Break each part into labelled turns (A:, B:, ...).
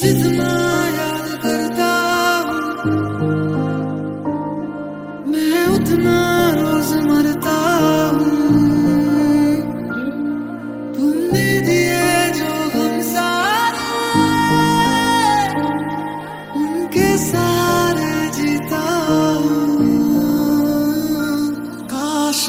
A: जितना याद करता मैं उतना रोज मरता तुमने दिए जो हम सारे, उनके सारे जीता काश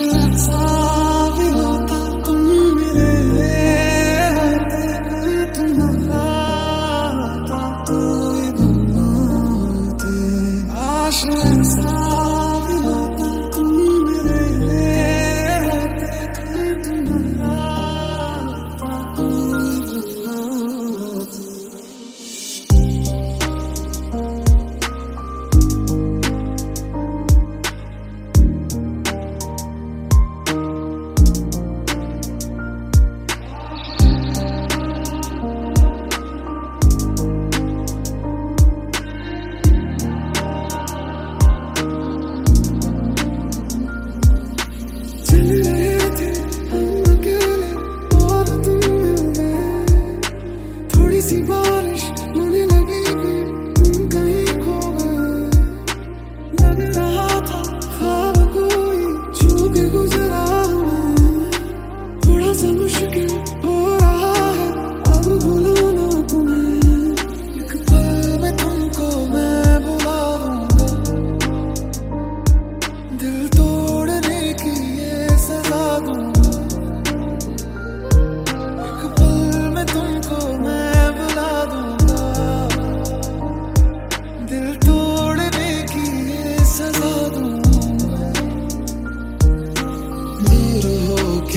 A: e se embora.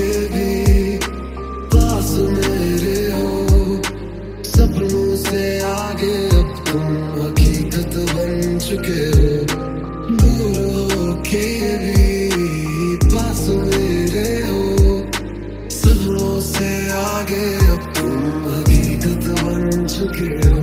A: के भी पास मेरे हो। सपनों से आगे अब तुम हकीकत बन चुके हो। पास हो। से आगे बन चुके हो।